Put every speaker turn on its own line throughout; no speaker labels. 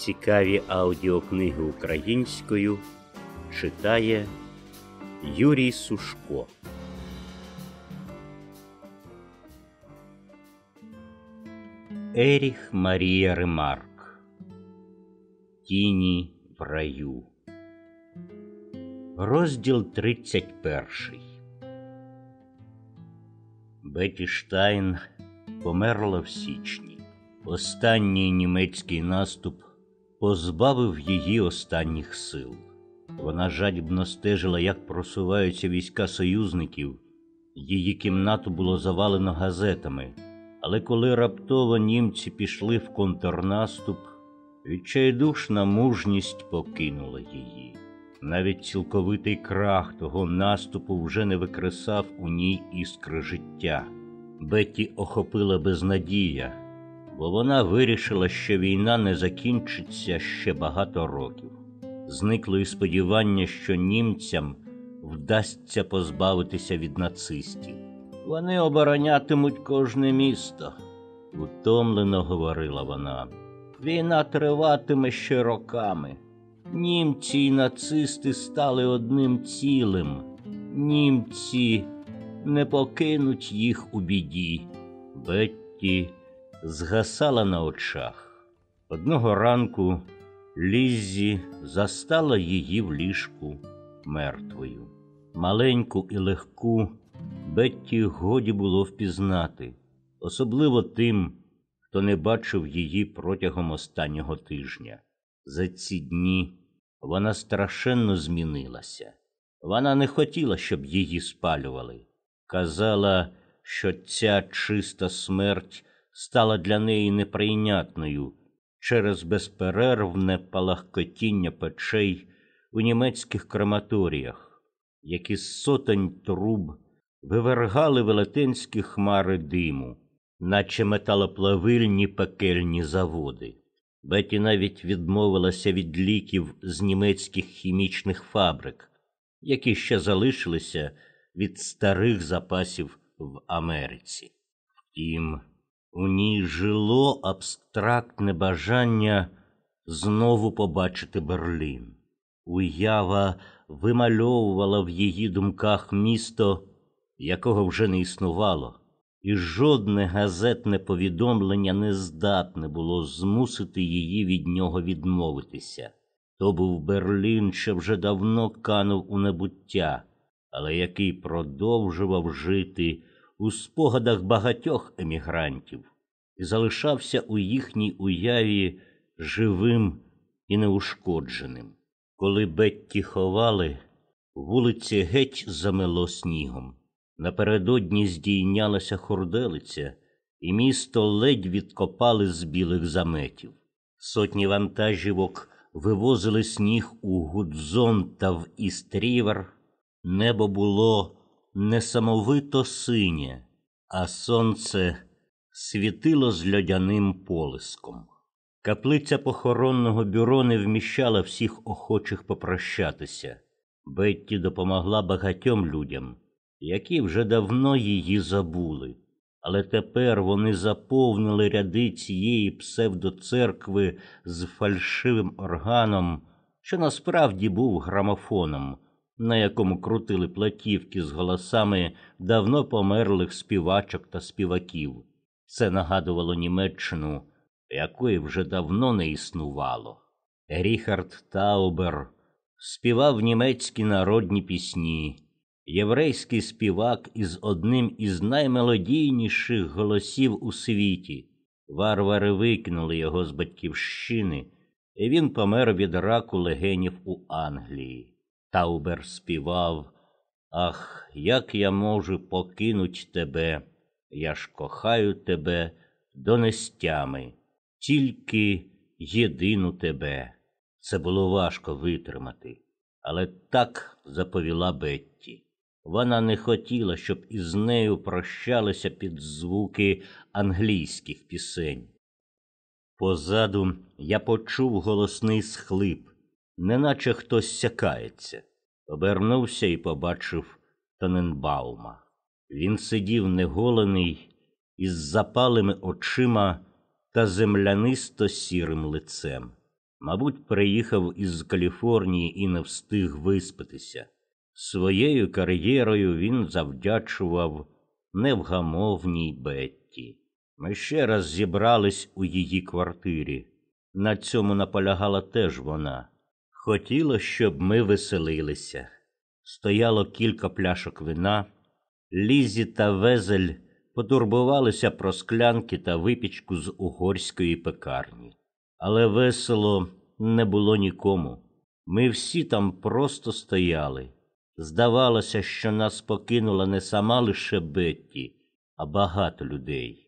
Цікаві аудіокниги українською читає Юрій Сушко. Еріх Марія Ремарк Тіні в раю. Розділ 31 Беті Штайн померла в січні. Останній німецький наступ позбавив її останніх сил. Вона жадібно стежила, як просуваються війська союзників. Її кімнату було завалено газетами, але коли раптово німці пішли в контрнаступ, відчайдушна мужність покинула її. Навіть цілковитий крах того наступу вже не викресав у ній іскри життя. Бетті охопила безнадія, бо вона вирішила, що війна не закінчиться ще багато років. Зникло і сподівання, що німцям вдасться позбавитися від нацистів. Вони оборонятимуть кожне місто, утомлено говорила вона. Війна триватиме ще роками. Німці й нацисти стали одним цілим. Німці не покинуть їх у біді. Бетті згасала на очах. Одного ранку Ліззі застала її в ліжку мертвою. Маленьку і легку Бетті годі було впізнати, особливо тим, хто не бачив її протягом останнього тижня. За ці дні вона страшенно змінилася. Вона не хотіла, щоб її спалювали. Казала, що ця чиста смерть стала для неї неприйнятною через безперервне палахкотіння печей у німецьких крематоріях, які з сотень труб вивергали велетенські хмари диму, наче металоплавильні пекельні заводи. Беті навіть відмовилася від ліків з німецьких хімічних фабрик, які ще залишилися від старих запасів в Америці. Втім, у ній жило абстрактне бажання знову побачити Берлін. Уява вимальовувала в її думках місто, якого вже не існувало, і жодне газетне повідомлення не здатне було змусити її від нього відмовитися. То був Берлін, що вже давно канув у небуття, але який продовжував жити у спогадах багатьох емігрантів і залишався у їхній уяві живим і неушкодженим. Коли Бетті ховали, вулиці геть замело снігом. Напередодні здійнялася хорделиця, і місто ледь відкопали з білих заметів. Сотні вантажівок вивозили сніг у Гудзон та в Істрівер. Небо було несамовито синє, а сонце світило з льодяним полиском. Каплиця похоронного бюро не вміщала всіх охочих попрощатися. Бетті допомогла багатьом людям, які вже давно її забули, але тепер вони заповнили ряди цієї псевдоцеркви з фальшивим органом, що насправді був грамофоном на якому крутили платівки з голосами давно померлих співачок та співаків. Це нагадувало Німеччину, якої вже давно не існувало. Ріхард Таубер співав німецькі народні пісні, єврейський співак із одним із наймелодійніших голосів у світі. Варвари викинули його з батьківщини, і він помер від раку легенів у Англії. Таубер співав Ах, як я можу покинуть тебе, я ж кохаю тебе до нестями, тільки єдину тебе. Це було важко витримати, але так заповіла Бетті. Вона не хотіла, щоб із нею прощалися під звуки англійських пісень. Позаду я почув голосний схлип неначе хтось сякається. Обернувся і побачив Таненбаума. Він сидів неголений, із запалими очима та землянисто сірим лицем. Мабуть, приїхав із Каліфорнії і не встиг виспатися. Своєю кар'єрою він завдячував невгамовній Бетті. Ми ще раз зібрались у її квартирі. На цьому наполягала теж вона. Хотіла, щоб ми веселилися. Стояло кілька пляшок вина. Лізі та Везель потурбувалися про склянки та випічку з угорської пекарні. Але весело не було нікому. Ми всі там просто стояли. Здавалося, що нас покинула не сама лише Бетті, а багато людей.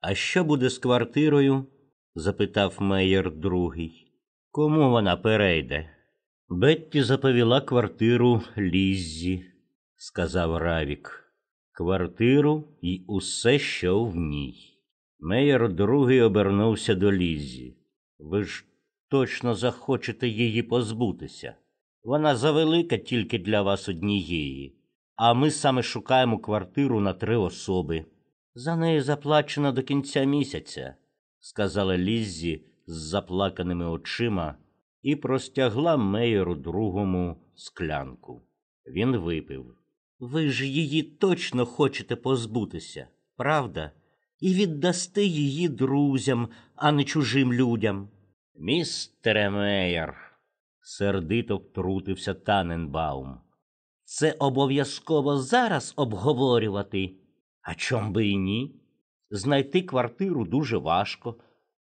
А що буде з квартирою? запитав меєр другий. Кому вона перейде? Бетті заповіла квартиру Ліззі, сказав Равік. Квартиру і усе, що в ній. Меєр другий обернувся до Ліззі. Ви ж точно захочете її позбутися. Вона завелика тільки для вас однієї, а ми саме шукаємо квартиру на три особи. За неї заплачено до кінця місяця, сказала Ліззі з заплаканими очима і простягла меєру другому склянку. Він випив. Ви ж її точно хочете позбутися, правда? І віддасте її друзям, а не чужим людям. Містере меєр, сердито втрутився Таненбаум. Це обов'язково зараз обговорювати. А чом би і ні? Знайти квартиру дуже важко,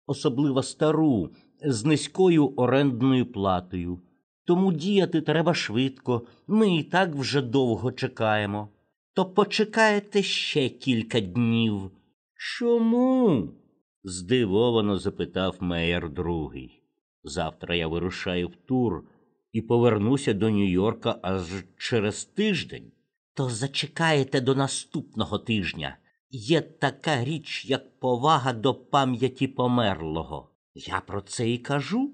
особливо стару, з низькою орендною платою. Тому діяти треба швидко, ми і так вже довго чекаємо. То почекаєте ще кілька днів. Чому? здивовано запитав меєр другий. Завтра я вирушаю в тур і повернуся до Нью-Йорка аж через тиждень. То зачекаєте до наступного тижня. Є така річ, як повага до пам'яті померлого. Я про це і кажу,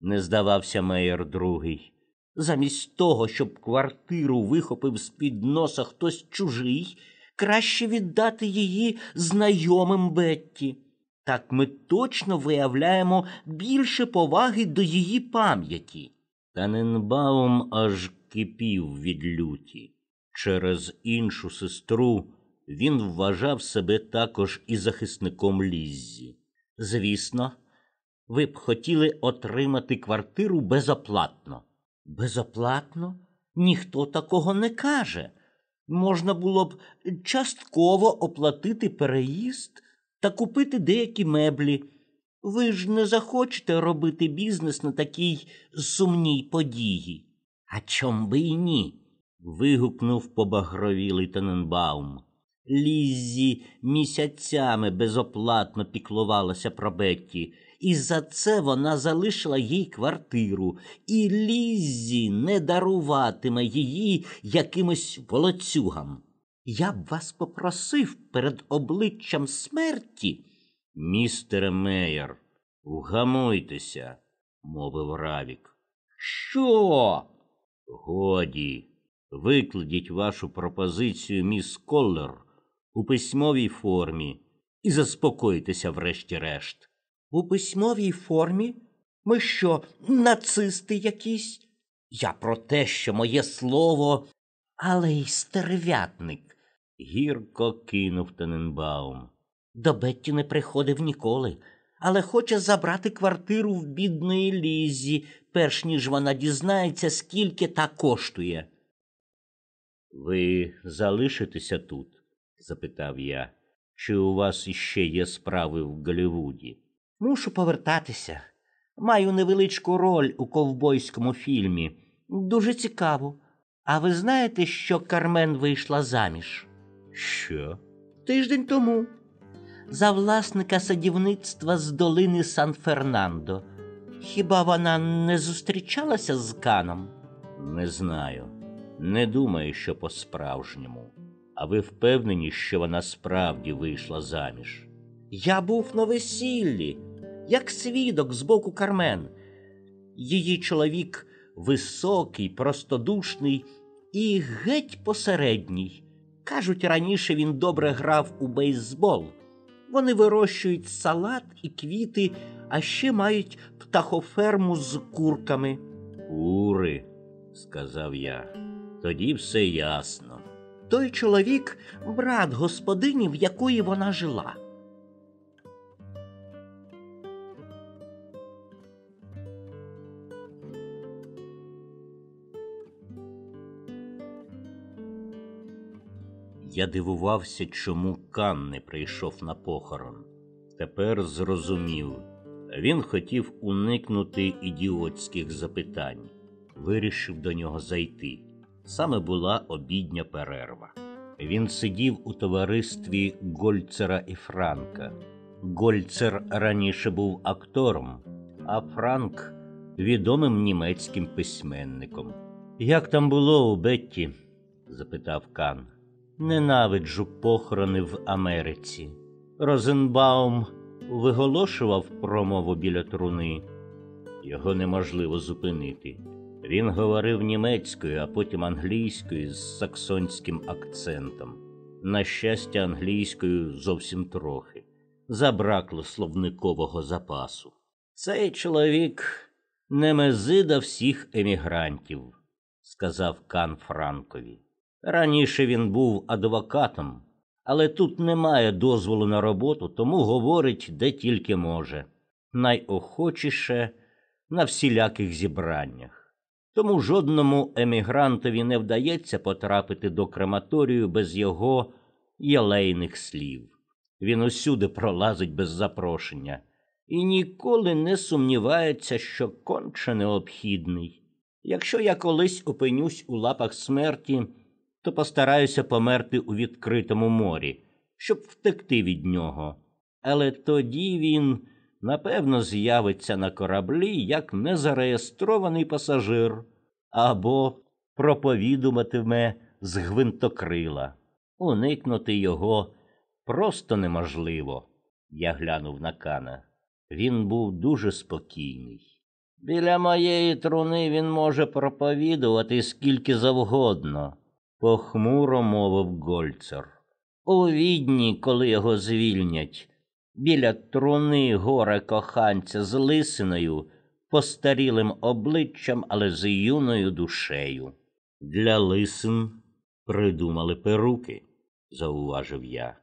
не здавався меєр другий. Замість того, щоб квартиру вихопив з під носа хтось чужий, краще віддати її знайомим Бетті. Так ми точно виявляємо більше поваги до її пам'яті. Таненбаум аж кипів від люті. Через іншу сестру він вважав себе також і захисником Ліззі. Звісно, ви б хотіли отримати квартиру безоплатно. Безоплатно? Ніхто такого не каже. Можна було б частково оплатити переїзд та купити деякі меблі. Ви ж не захочете робити бізнес на такій сумній події. А чом би і ні? вигукнув побагровілий Тененбаум. Ліззі місяцями безоплатно піклувалася про Бетті, і за це вона залишила їй квартиру, і Ліззі не даруватиме її якимось волоцюгам. Я б вас попросив перед обличчям смерті. Містере Мейер, вгамуйтеся, мовив Равік. Що? Годі, викладіть вашу пропозицію, міс Коллер, у письмовій формі і заспокойтеся врешті-решт. У письмовій формі? Ми що, нацисти якісь? Я про те, що моє слово, але й стервятник, гірко кинув Тененбаум. До Бетті не приходив ніколи, але хоче забрати квартиру в бідної лізі, перш ніж вона дізнається, скільки та коштує. Ви залишитеся тут? Запитав я. Чи у вас іще є справи в Голлівуді?» Мушу повертатися. Маю невеличку роль у ковбойському фільмі. Дуже цікаво. А ви знаєте, що Кармен вийшла заміж? Що? Тиждень тому. За власника садівництва з долини Сан Фернандо. Хіба вона не зустрічалася з Каном? Не знаю. Не думаю, що по-справжньому. А ви впевнені, що вона справді вийшла заміж? Я був на весіллі, як свідок з боку Кармен. Її чоловік високий, простодушний і геть посередній. Кажуть, раніше він добре грав у бейсбол.
Вони вирощують салат і квіти, а ще мають птахоферму з курками.
Кури, сказав я. Тоді все ясно.
Той чоловік брат господині, в якої вона жила.
Я дивувався, чому Кан не прийшов на похорон. Тепер зрозумів. Він хотів уникнути ідіотських запитань, вирішив до нього зайти. Саме була обідня перерва. Він сидів у товаристві Гольцера і Франка. Гольцер раніше був актором, а Франк відомим німецьким письменником. Як там було у Бетті? запитав Кан. Ненавиджу похорони в Америці. Розенбаум виголошував промову біля труни. Його неможливо зупинити. Він говорив німецькою, а потім англійською з саксонським акцентом. На щастя, англійською зовсім трохи. Забракло словникового запасу. Цей чоловік немезида всіх емігрантів, сказав Кан Франкові. Раніше він був адвокатом, але тут немає дозволу на роботу, тому говорить де тільки може, найохочіше на всіляких зібраннях. Тому жодному емігрантові не вдається потрапити до крематорію без його єлейних слів. Він усюди пролазить без запрошення і ніколи не сумнівається, що конче необхідний. Якщо я колись опинюсь у лапах смерті, то постараюся померти у відкритому морі, щоб втекти від нього. Але тоді він, напевно, з'явиться на кораблі як незареєстрований пасажир або проповідуватиме з гвинтокрила. Уникнути його просто неможливо. Я глянув на Кана. Він був дуже спокійний. Біля моєї труни він може проповідувати скільки завгодно похмуро мовив Гольцер. У відні, коли його звільнять, біля труни горе коханця з лисиною, постарілим обличчям, але з юною душею. Для лисин придумали перуки, зауважив я.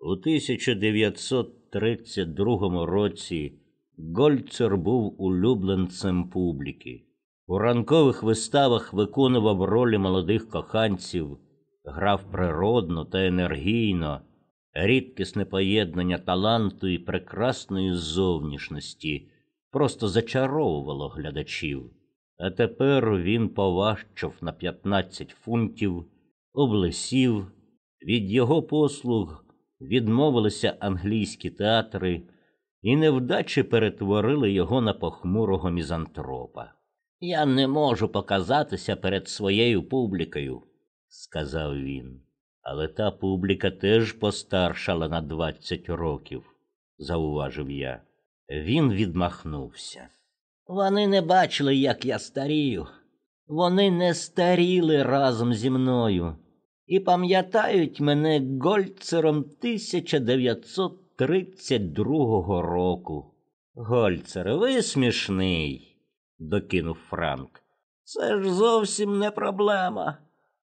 У 1932 році Гольцер був улюбленцем публіки. У ранкових виставах виконував ролі молодих коханців, грав природно та енергійно, рідкісне поєднання таланту і прекрасної зовнішності просто зачаровувало глядачів. А тепер він поважчав на 15 фунтів, облесів, від його послуг відмовилися англійські театри, і невдачі перетворили його на похмурого мізантропа. Я не можу показатися перед своєю публікою, сказав він. Але та публіка теж постаршала на двадцять років, зауважив я. Він відмахнувся. Вони не бачили, як я старію. Вони не старіли разом зі мною і пам'ятають мене Гольцером 1932 року. Гольцер, ви смішний докинув Франк. Це ж зовсім не проблема.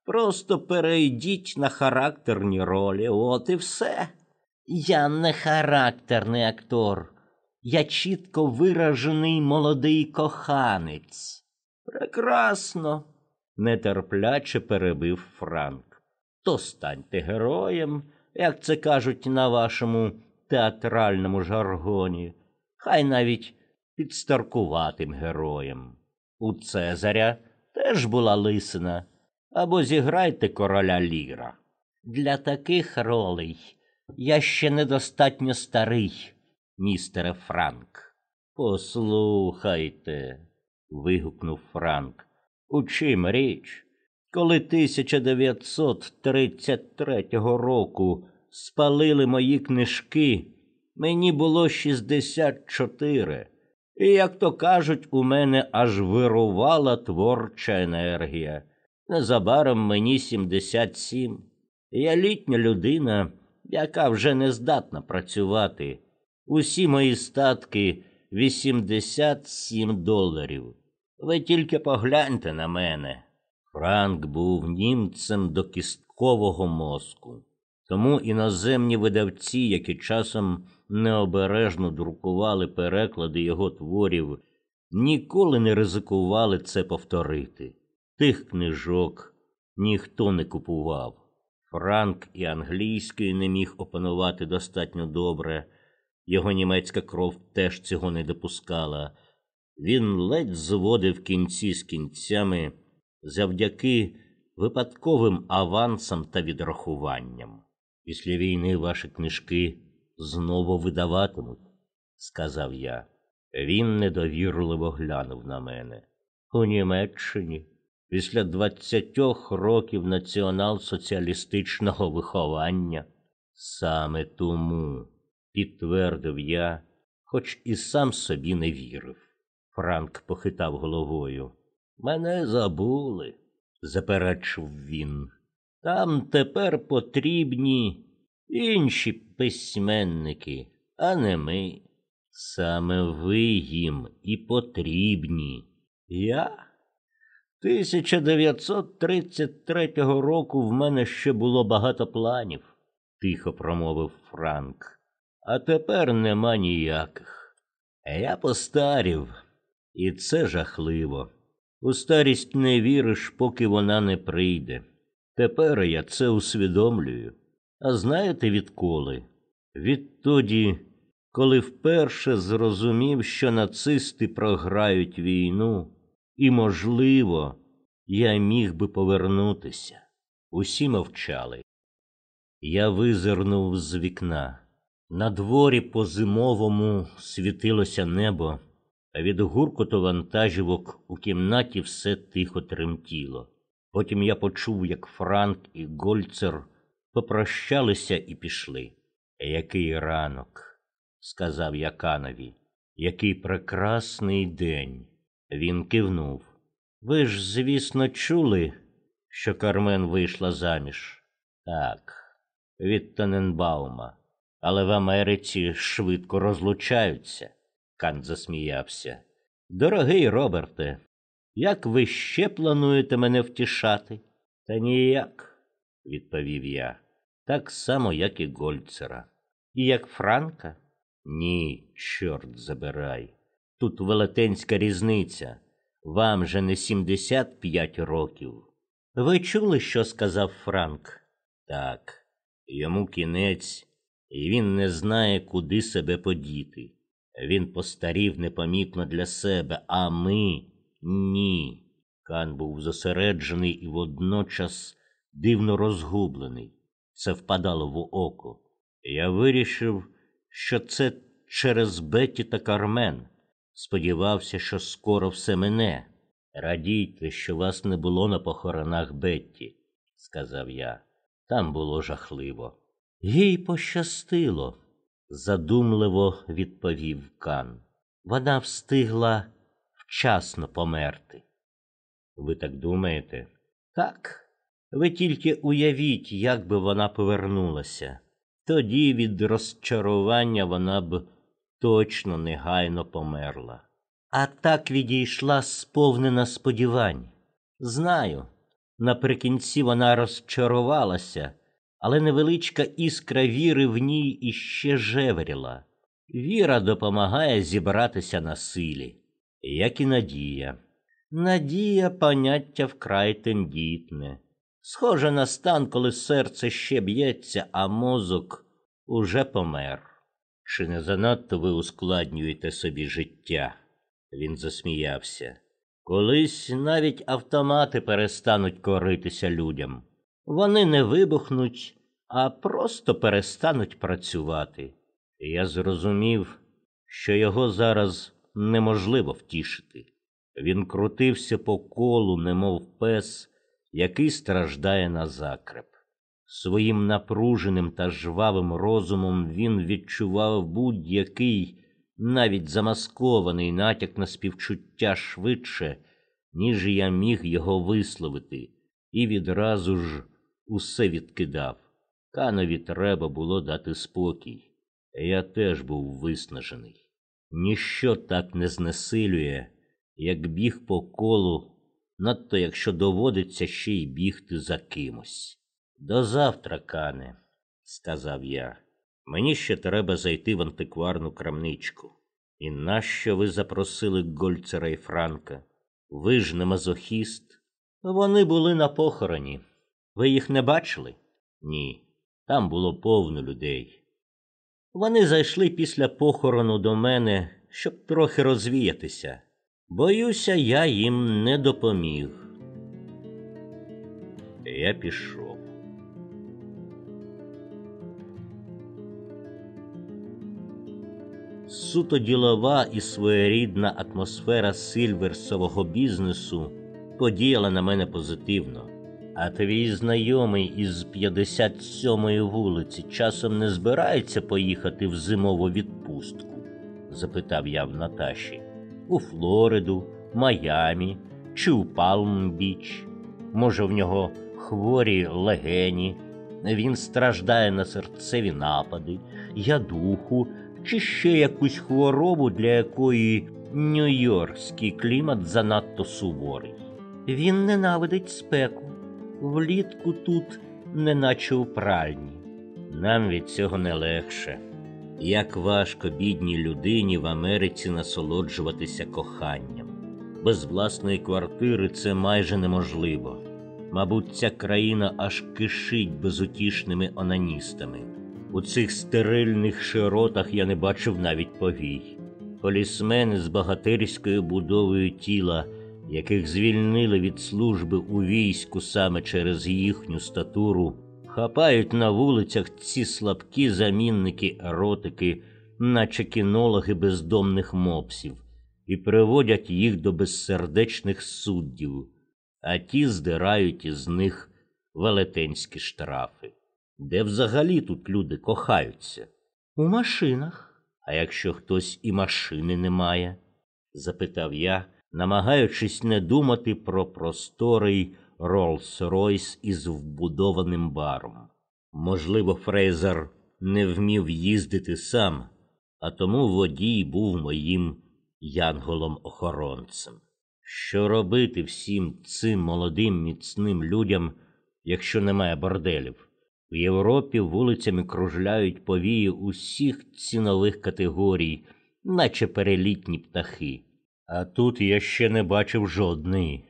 Просто перейдіть на характерні ролі, от і все. Я не характерний актор, я чітко виражений молодий коханець. Прекрасно, нетерпляче перебив Франк. То станьте героєм, як це кажуть на вашому театральному жаргоні. Хай навіть підстаркуватим героєм. У Цезаря теж була лисина, або зіграйте короля Ліра. Для таких ролей я ще недостатньо старий, містере Франк. Послухайте, вигукнув Франк. У чим річ? Коли 1933 року спалили мої книжки, мені було 64. І, як то кажуть, у мене аж вирувала творча енергія. Незабаром мені 77. Я літня людина, яка вже не здатна працювати. Усі мої статки 87 доларів. Ви тільки погляньте на мене. Франк був німцем до кісткового мозку. Тому іноземні видавці, які часом необережно друкували переклади його творів, ніколи не ризикували це повторити. Тих книжок ніхто не купував. Франк і англійської не міг опанувати достатньо добре, його німецька кров теж цього не допускала. Він ледь зводив кінці з кінцями завдяки випадковим авансам та відрахуванням. Після війни ваші книжки знову видаватимуть, сказав я. Він недовірливо глянув на мене. У Німеччині після двадцятьох років націонал-соціалістичного виховання. Саме тому, підтвердив я, хоч і сам собі не вірив. Франк похитав головою. Мене забули, заперечив він. Там тепер потрібні інші письменники, а не ми. Саме ви їм і потрібні. Я? 1933 року в мене ще було багато планів, тихо промовив Франк. А тепер нема ніяких. Я постарів, і це жахливо. У старість не віриш, поки вона не прийде. Тепер я це усвідомлюю. А знаєте відколи? Відтоді, коли вперше зрозумів, що нацисти програють війну, і, можливо, я міг би повернутися. Усі мовчали. Я визирнув з вікна. На дворі по зимовому світилося небо, а від гуркоту вантажівок у кімнаті все тихо тремтіло. Потім я почув, як Франк і Гольцер попрощалися і пішли. Який ранок, сказав я Канові, який прекрасний день. Він кивнув. Ви ж, звісно, чули, що Кармен вийшла заміж? Так, від Таненбаума. Але в Америці швидко розлучаються. Кант засміявся. Дорогий Роберте, як ви ще плануєте мене втішати? Та ніяк, відповів я. Так само, як і Гольцера. І як Франка? Ні, чорт забирай. Тут велетенська різниця. Вам же не 75 років. Ви чули, що сказав Франк? Так, йому кінець, і він не знає, куди себе подіти. Він постарів непомітно для себе, а ми ні. Кан був зосереджений і водночас дивно розгублений. Це впадало в око. Я вирішив, що це через Беті та Кармен. Сподівався, що скоро все мине. Радійте, що вас не було на похоронах Бетті, сказав я. Там було жахливо. Їй пощастило, задумливо відповів Кан. Вона встигла вчасно померти. Ви так думаєте? Так. Ви тільки уявіть, як би вона повернулася. Тоді від розчарування вона б точно негайно померла. А так відійшла сповнена сподівань. Знаю, наприкінці вона розчарувалася, але невеличка іскра віри в ній іще жевріла. Віра допомагає зібратися на силі, як і надія. Надія поняття вкрай тендітне. Схоже на стан, коли серце ще б'ється, а мозок уже помер. Чи не занадто ви ускладнюєте собі життя? Він засміявся. Колись навіть автомати перестануть коритися людям. Вони не вибухнуть, а просто перестануть працювати. Я зрозумів, що його зараз неможливо втішити. Він крутився по колу, немов пес, який страждає на закреп. Своїм напруженим та жвавим розумом він відчував будь-який, навіть замаскований натяк на співчуття швидше, ніж я міг його висловити, і відразу ж усе відкидав. Канові треба було дати спокій. Я теж був виснажений. Ніщо так не знесилює, як біг по колу, надто якщо доводиться ще й бігти за кимось. До завтра, кане, сказав я. Мені ще треба зайти в антикварну крамничку. І нащо ви запросили Гольцера і Франка? Ви ж не мазохіст. Вони були на похороні. Ви їх не бачили? Ні. Там було повно людей. Вони зайшли після похорону до мене, щоб трохи розвіятися. Боюся, я їм не допоміг. Я пішов. Суто ділова і своєрідна атмосфера сильверсового бізнесу подіяла на мене позитивно. А твій знайомий із 57-ї вулиці часом не збирається поїхати в зимову відпустку? запитав я в Наташі. У Флориду, Майамі чи у Палм-Біч. Може, в нього хворі легені, він страждає на серцеві напади, ядуху чи ще якусь хворобу, для якої нью-йоркський клімат занадто суворий. Він ненавидить спеку. Влітку тут, неначе у пральні. Нам від цього не легше. Як важко бідній людині в Америці насолоджуватися коханням. Без власної квартири це майже неможливо. Мабуть, ця країна аж кишить безутішними онаністами. У цих стерильних широтах я не бачив навіть повій. Полісмени з багатирською будовою тіла, яких звільнили від служби у війську саме через їхню статуру, хапають на вулицях ці слабкі замінники еротики, наче кінологи бездомних мопсів, і приводять їх до безсердечних суддів, а ті здирають із них велетенські штрафи. Де взагалі тут люди кохаються? У машинах. А якщо хтось і машини не має? запитав я, намагаючись не думати про просторий Роллс-Ройс із вбудованим баром. Можливо, Фрейзер не вмів їздити сам, а тому водій був моїм янголом-охоронцем. Що робити всім цим молодим міцним людям, якщо немає борделів? В Європі вулицями кружляють повії усіх цінових категорій, наче перелітні птахи. А тут я ще не бачив жодної.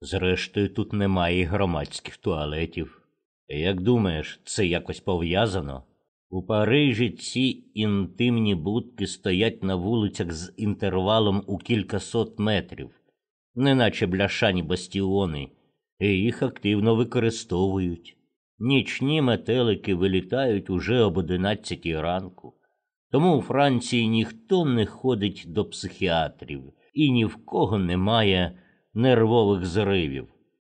Зрештою, тут немає громадських туалетів. Як думаєш, це якось пов'язано? У Парижі ці інтимні будки стоять на вулицях з інтервалом у кількасот метрів, неначе бляшані бастіони, і їх активно використовують. Нічні метелики вилітають уже об одинадцятій ранку. Тому у Франції ніхто не ходить до психіатрів і ні в кого немає нервових зривів.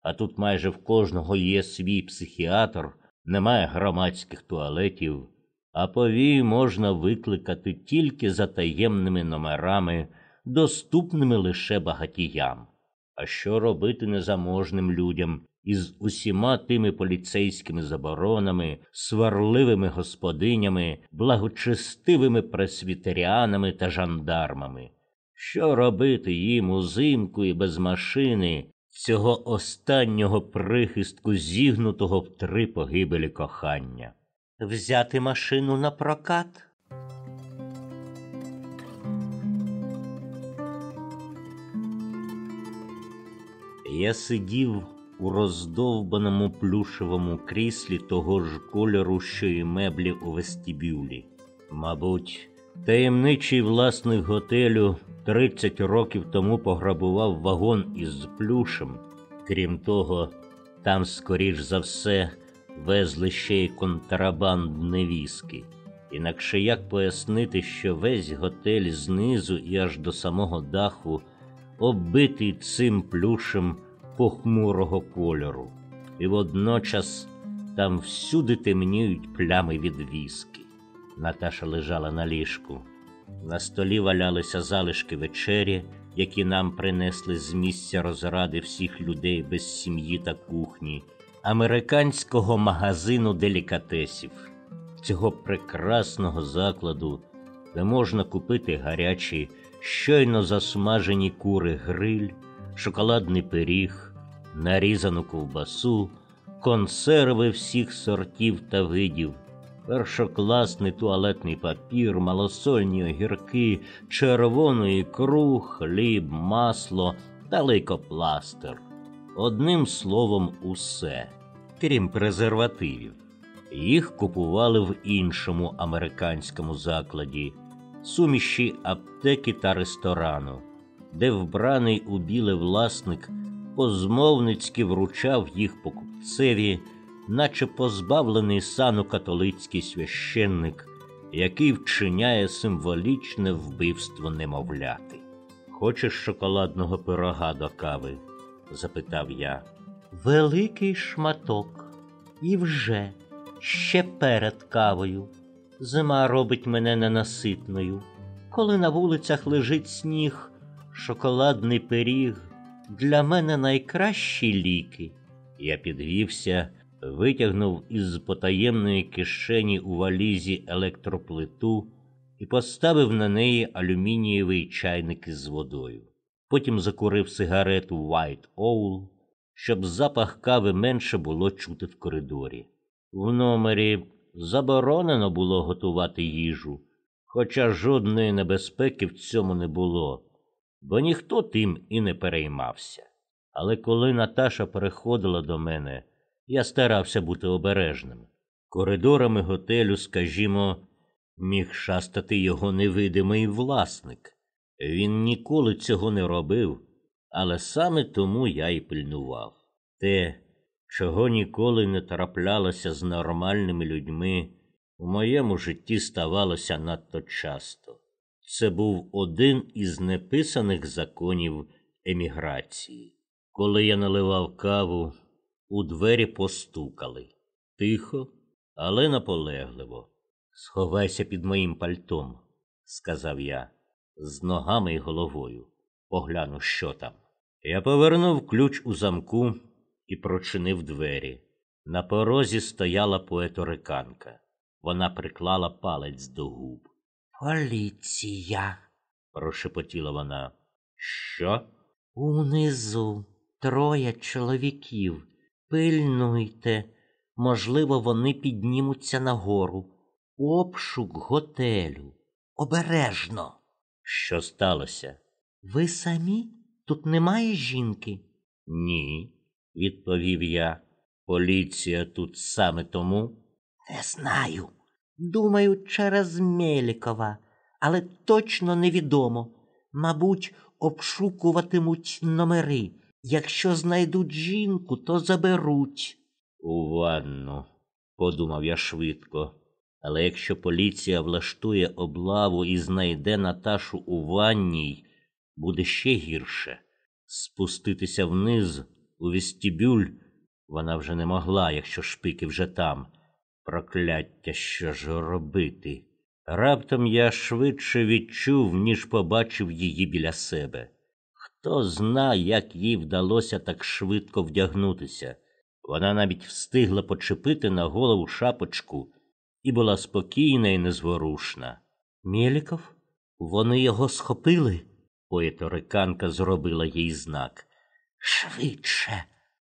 А тут майже в кожного є свій психіатр, немає громадських туалетів, а повій можна викликати тільки за таємними номерами, доступними лише багатіям. А що робити незаможним людям із усіма тими поліцейськими заборонами, сварливими господинями, благочестивими пресвітеріанами та жандармами? Що робити їм узимку і без машини, цього останнього прихистку, зігнутого в три погибелі кохання? Взяти машину на прокат? Я сидів у роздовбаному плюшевому кріслі того ж кольору, що й меблі у вестибюлі. Мабуть, таємничий власник готелю 30 років тому пограбував вагон із плюшем. Крім того, там, скоріш за все, везли ще й контрабандне віскі. Інакше як пояснити, що весь готель знизу і аж до самого даху оббитий цим плюшем похмурого кольору, і водночас там всюди темніють плями від віскі. Наташа лежала на ліжку. На столі валялися залишки вечері, які нам принесли з місця розради всіх людей без сім'ї та кухні, американського магазину делікатесів, цього прекрасного закладу, де можна купити гарячі, щойно засмажені кури гриль, шоколадний пиріг, нарізану ковбасу, консерви всіх сортів та видів. Першокласний туалетний папір, малосольні огірки, червону ікру, хліб, масло та лейкопластир. Одним словом, усе, крім презервативів. Їх купували в іншому американському закладі, суміші аптеки та ресторану, де вбраний у біле власник позмовницьки вручав їх покупцеві, наче позбавлений сану католицький священник, який вчиняє символічне вбивство немовляти. Хочеш шоколадного пирога до кави? запитав я.
Великий шматок. І вже ще перед кавою. Зима робить мене ненаситною. Коли на вулицях лежить сніг, шоколадний пиріг для мене найкращі ліки.
Я підвівся, витягнув із потаємної кишені у валізі електроплиту і поставив на неї алюмінієвий чайник із водою. Потім закурив сигарету White Owl, щоб запах кави менше було чути в коридорі. В номері заборонено було готувати їжу, хоча жодної небезпеки в цьому не було, бо ніхто тим і не переймався. Але коли Наташа переходила до мене, я старався бути обережним. Коридорами готелю, скажімо, міг шастати його невидимий власник. Він ніколи цього не робив, але саме тому я й пильнував. Те, чого ніколи не траплялося з нормальними людьми, у моєму житті ставалося надто часто. Це був один із неписаних законів еміграції. Коли я наливав каву, у двері постукали тихо, але наполегливо. Сховайся під моїм пальтом, сказав я, з ногами й головою. Погляну, що там. Я повернув ключ у замку і прочинив двері. На порозі стояла поеториканка. Вона приклала палець до губ.
Поліція.
Прошепотіла вона. Що?
Унизу троє чоловіків. Пильнуйте. Можливо, вони піднімуться нагору. Обшук готелю. Обережно.
Що сталося?
Ви самі? Тут немає жінки?
Ні, відповів я. Поліція тут саме тому.
Не знаю. Думаю, через Мелікова, але точно невідомо. Мабуть, обшукуватимуть номери. Якщо знайдуть жінку, то заберуть.
У ванну, подумав я швидко. Але якщо поліція влаштує облаву і знайде Наташу у ванній, буде ще гірше. Спуститися вниз у вестибюль вона вже не могла, якщо шпики вже там. Прокляття, що ж робити? Раптом я швидше відчув, ніж побачив її біля себе. Хто зна, як їй вдалося так швидко вдягнутися. Вона навіть встигла почепити на голову шапочку і була спокійна і незворушна.
Мєліков? Вони його схопили?
Поеториканка зробила їй знак.
Швидше.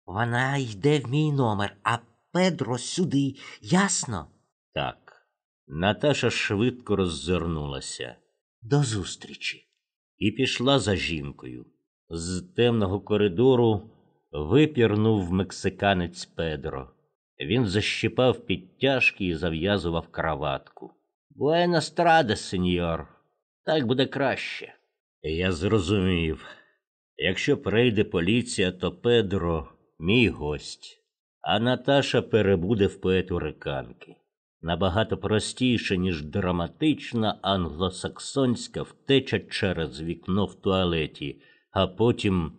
Вона йде в мій номер, а Педро сюди, ясно?
Так. Наташа швидко роззирнулася
До зустрічі.
і пішла за жінкою. З темного коридору випірнув мексиканець Педро. Він защипав підтяжки і зав'язував краватку. Буена страда, сеньор. Так буде краще. Я зрозумів. Якщо прийде поліція, то Педро мій гость, а Наташа перебуде в поетуриканки. Набагато простіше, ніж драматична англосаксонська втеча через вікно в туалеті, а потім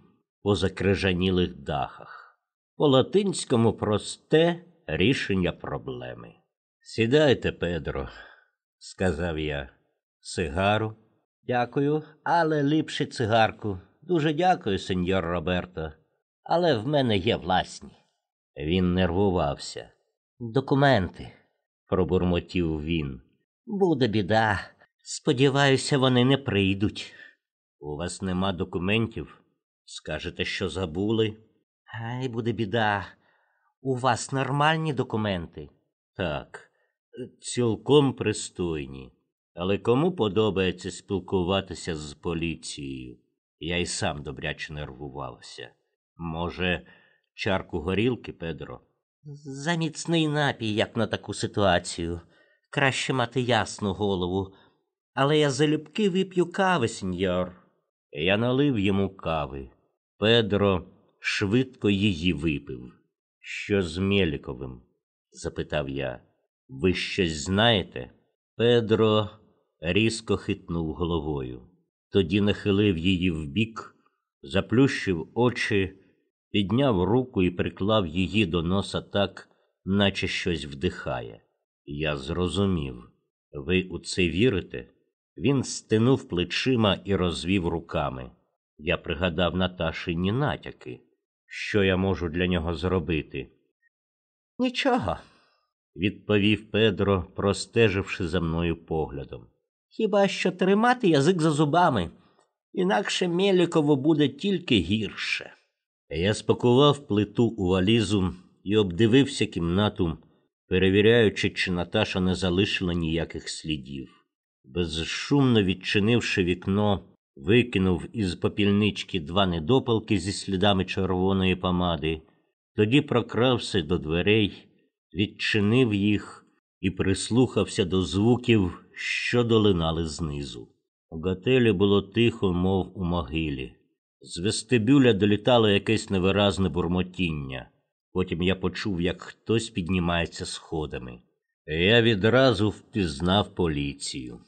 по закрижанілих дахах. По латинському просте рішення проблеми. Сідайте, Педро, сказав я. Сигару. Дякую, але ліпше цигарку. Дуже дякую, сеньор Роберто. Але в мене є власні. Він нервувався.
Документи,
пробурмотів він.
буде біда. Сподіваюся, вони не прийдуть.
У вас нема документів? Скажете, що забули?
Ай, буде біда. У вас нормальні документи?
Так, цілком пристойні. Але кому подобається спілкуватися з поліцією? Я й сам добряче нервувався. Може, чарку горілки, Педро?
Заміцний напій, як на таку ситуацію. Краще мати ясну голову. Але я залюбки вип'ю кави, сеньор.
Я налив йому кави. Педро швидко її випив. Що з Мєліковим? запитав я. Ви щось знаєте? Педро різко хитнув головою. Тоді нахилив її вбік, заплющив очі, підняв руку і приклав її до носа так, наче щось вдихає. Я зрозумів. Ви у це вірите? Він стинув плечима і розвів руками. Я пригадав Наташині натяки. Що я можу для нього зробити?
Нічого,
відповів Педро, простеживши за мною поглядом.
Хіба що тримати язик за зубами, інакше Мєлікову буде тільки гірше.
Я спакував плиту у валізу і обдивився кімнату, перевіряючи, чи Наташа не залишила ніяких слідів. Безшумно відчинивши вікно, викинув із попільнички два недопалки зі слідами червоної помади, тоді прокрався до дверей, відчинив їх і прислухався до звуків, що долинали знизу. У готелі було тихо, мов у могилі. З вестибюля долітало якесь невиразне бурмотіння. Потім я почув, як хтось піднімається сходами. Я відразу впізнав поліцію.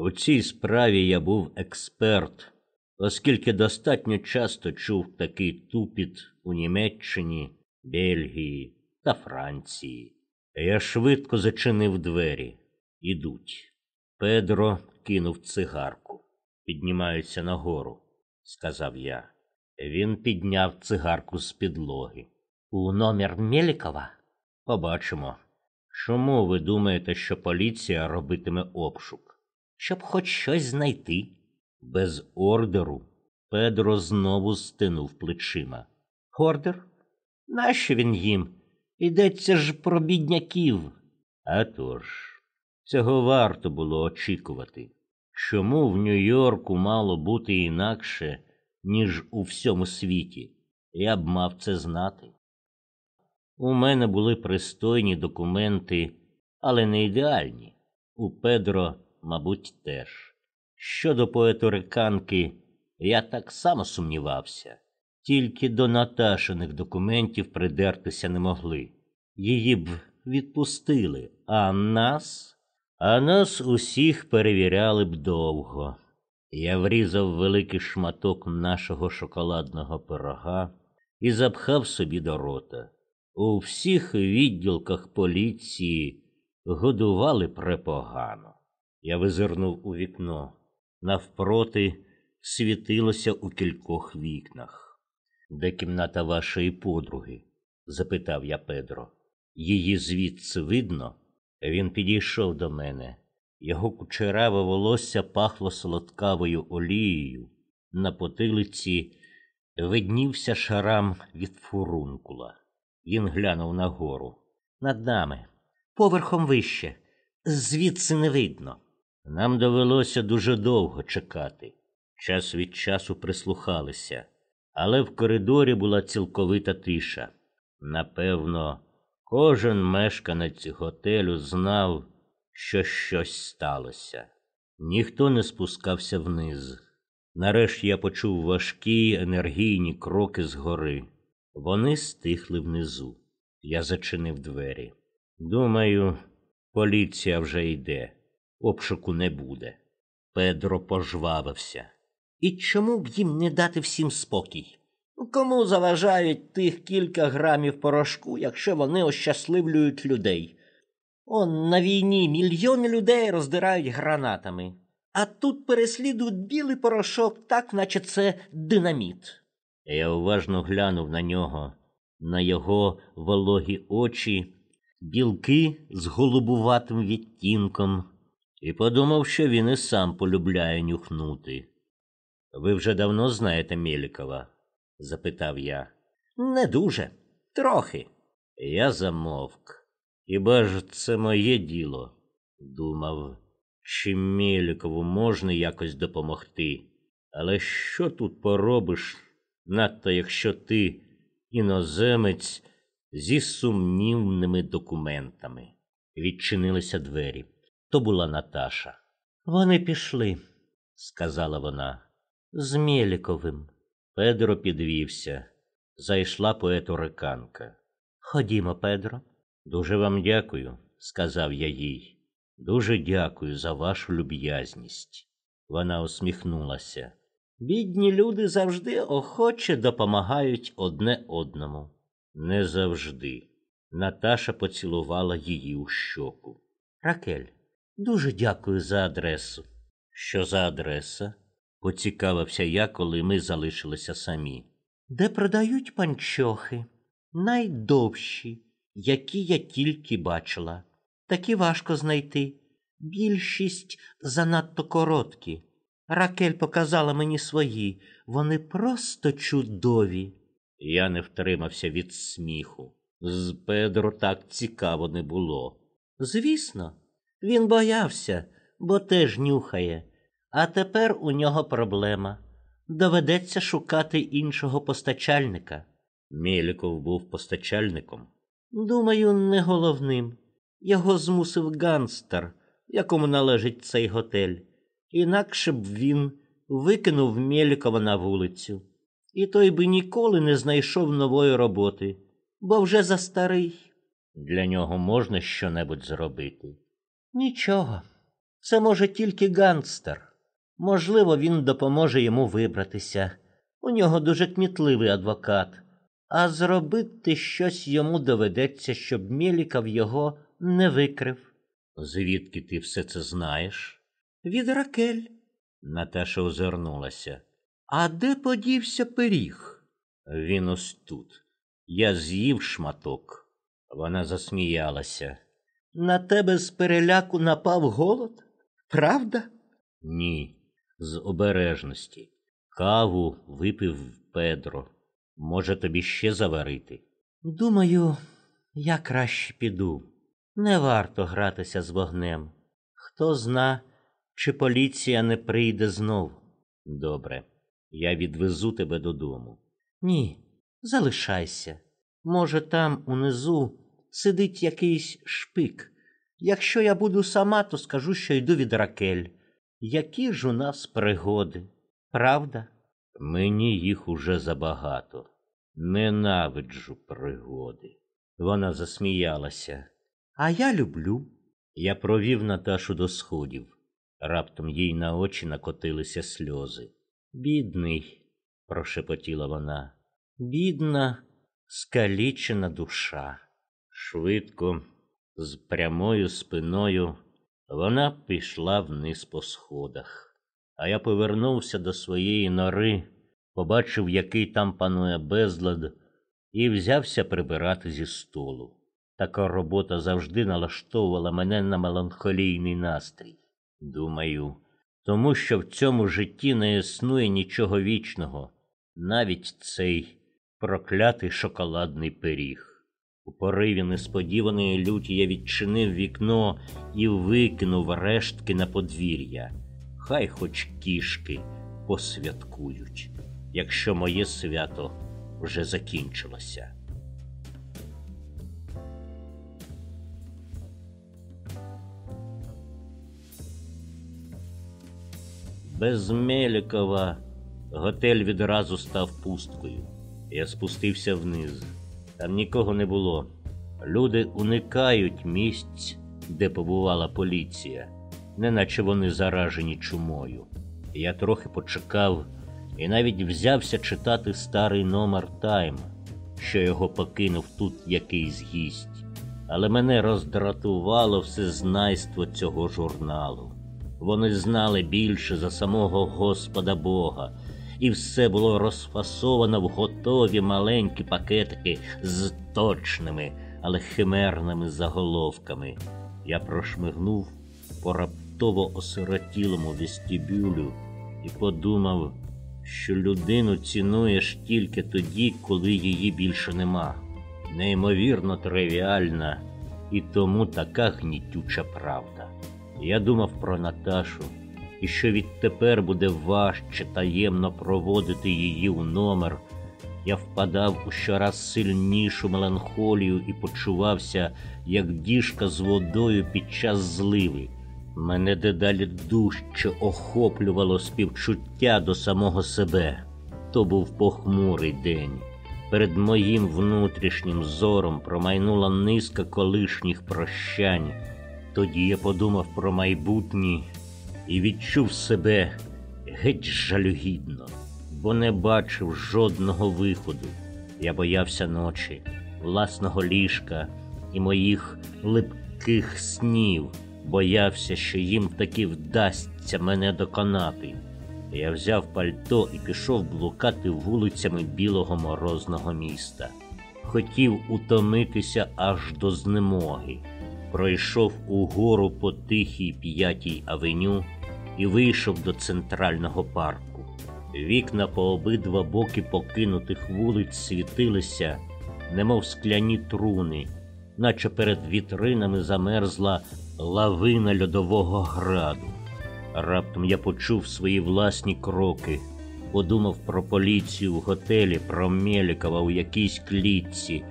У цій справі я був експерт, оскільки достатньо часто чув такий тупіт у Німеччині, Бельгії та Франції. Я швидко зачинив двері. Ідуть. Педро кинув цигарку. Піднімаються нагору, сказав я. Він підняв цигарку з підлоги.
У номер Мєлікова?
Побачимо. Чому ви думаєте, що поліція робитиме обшук?
Щоб хоч щось знайти.
Без ордеру Педро знову стинув плечима.
Ордер? Нащо він їм? Йдеться ж про бідняків.
А тож, цього варто було очікувати. Чому в Нью-Йорку мало бути інакше, ніж у всьому світі? Я б мав це знати. У мене були пристойні документи, але не ідеальні. У Педро, мабуть, теж. Щодо поеториканки, я так само сумнівався, тільки до Наташиних документів придертися не могли. Її б відпустили, а нас, а нас усіх перевіряли б довго. Я врізав великий шматок нашого шоколадного пирога і запхав собі до рота. У всіх відділках поліції годували препогано. Я визирнув у вікно. Навпроти світилося у кількох вікнах. Де кімната вашої подруги? запитав я Педро. Її звідси видно? Він підійшов до мене. Його кучераве волосся пахло солодкавою олією. На потилиці виднівся шарам від фурункула. Він глянув нагору.
Над нами, поверхом вище, звідси не видно.
Нам довелося дуже довго чекати. Час від часу прислухалися, але в коридорі була цілковита тиша. Напевно, кожен мешканець готелю знав, що щось сталося. Ніхто не спускався вниз. Нарешті я почув важкі енергійні кроки згори. Вони стихли внизу. Я зачинив двері. Думаю, поліція вже йде, обшуку не буде. Педро пожвавився.
І чому б їм не дати всім спокій? Кому заважають тих кілька грамів порошку, якщо вони ощасливлюють людей? Он на війні мільйони людей роздирають гранатами, а тут переслідують білий порошок, так наче це динаміт.
Я уважно глянув на нього. на його вологі очі, білки з голубуватим відтінком, і подумав, що він і сам полюбляє нюхнути. Ви вже давно знаєте Мєлікова? Запитав я.
Не дуже, трохи.
Я замовк. Хіба ж це моє діло? Думав, чи Мєлікову можна якось допомогти. Але що тут поробиш, надто якщо ти іноземець зі сумнівними документами? Відчинилися двері. То була Наташа.
Вони пішли,
сказала вона.
з Мєліковим.
Педро підвівся. Зайшла поеториканка.
Ходімо, Педро.
Дуже вам дякую, сказав я їй. Дуже дякую за вашу люб'язність. Вона усміхнулася.
Бідні люди завжди охоче допомагають одне одному.
Не завжди. Наташа поцілувала її у щоку.
Ракель, дуже дякую за адресу.
Що за адреса? Поцікавився я, коли ми залишилися самі.
Де продають панчохи, найдовші, які я тільки бачила. Такі важко знайти. Більшість занадто короткі. Ракель показала мені свої, вони просто чудові.
Я не втримався від сміху. З Педро так цікаво не було.
Звісно, він боявся, бо теж нюхає. А тепер у нього проблема. Доведеться шукати іншого постачальника.
Мєліков був постачальником.
Думаю, не головним. Його змусив ганстер, якому належить цей готель. Інакше б він викинув Мєлікова на вулицю. І той би ніколи не знайшов нової роботи, бо вже за старий.
Для нього можна щонебудь зробити.
Нічого. Це може тільки ганстер. Можливо, він допоможе йому вибратися. У нього дуже кмітливий адвокат. А зробити щось йому доведеться, щоб Мєліков його не викрив.
Звідки ти все це знаєш?
Від Ракель.
Наташа озирнулася.
А де подівся пиріг?
Він ось тут. Я з'їв шматок. Вона засміялася.
На тебе з переляку напав голод? Правда?
Ні, з обережності. Каву випив Педро. Може, тобі ще заварити?
Думаю, я краще піду. Не варто гратися з вогнем. Хто зна, чи поліція не прийде знов.
Добре, я відвезу тебе додому.
Ні, залишайся. Може, там унизу сидить якийсь шпик. Якщо я буду сама, то скажу, що йду від Ракель. Які ж у нас пригоди, правда?
Мені їх уже забагато. Ненавиджу пригоди. Вона засміялася.
А я люблю.
Я провів Наташу до сходів. Раптом їй на очі накотилися сльози. Бідний, прошепотіла вона.
Бідна, скалічена душа.
Швидко, з прямою спиною, вона пішла вниз по сходах. А я повернувся до своєї нори, побачив, який там панує безлад, і взявся прибирати зі столу. Така робота завжди налаштовувала мене на меланхолійний настрій. Думаю, тому що в цьому житті не існує нічого вічного, навіть цей проклятий шоколадний пиріг. У пориві несподіваної люті я відчинив вікно і викинув рештки на подвір'я. Хай хоч кішки посвяткують, якщо моє свято вже закінчилося. Без Мелікова готель відразу став пусткою. Я спустився вниз. Там нікого не було. Люди уникають місць, де побувала поліція, неначе вони заражені чумою. Я трохи почекав і навіть взявся читати старий номер Тайм, що його покинув тут якийсь гість. Але мене роздратувало всезнайство цього журналу. Вони знали більше за самого Господа Бога і все було розфасовано в готові маленькі пакетики з точними, але химерними заголовками. Я прошмигнув по раптово осиротілому вестибюлю і подумав, що людину цінуєш тільки тоді, коли її більше нема. Неймовірно тривіальна і тому така гнітюча правда. Я думав про Наташу, і що відтепер буде важче таємно проводити її у номер. Я впадав у щораз сильнішу меланхолію і почувався, як діжка з водою під час зливи. Мене дедалі дужче охоплювало співчуття до самого себе. То був похмурий день. Перед моїм внутрішнім зором промайнула низка колишніх прощань. Тоді я подумав про майбутнє і відчув себе геть жалюгідно, бо не бачив жодного виходу. Я боявся ночі, власного ліжка і моїх липких снів, боявся, що їм таки вдасться мене доконати. Я взяв пальто і пішов блукати вулицями білого морозного міста. Хотів утомитися аж до знемоги. Пройшов угору по тихій п'ятій авеню і вийшов до центрального парку. Вікна по обидва боки покинутих вулиць світилися, немов скляні труни, наче перед вітринами замерзла лавина льодового граду. Раптом я почув свої власні кроки, подумав про поліцію в готелі, про Мелікова у якійсь клітці.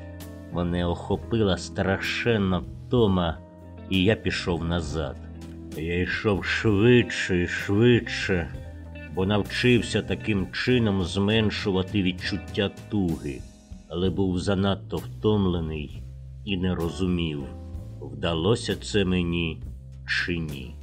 Мене охопила страшенна втома, і я пішов назад. Я йшов швидше і швидше, бо навчився таким чином зменшувати відчуття туги, але був занадто втомлений і не розумів, вдалося це мені чи ні.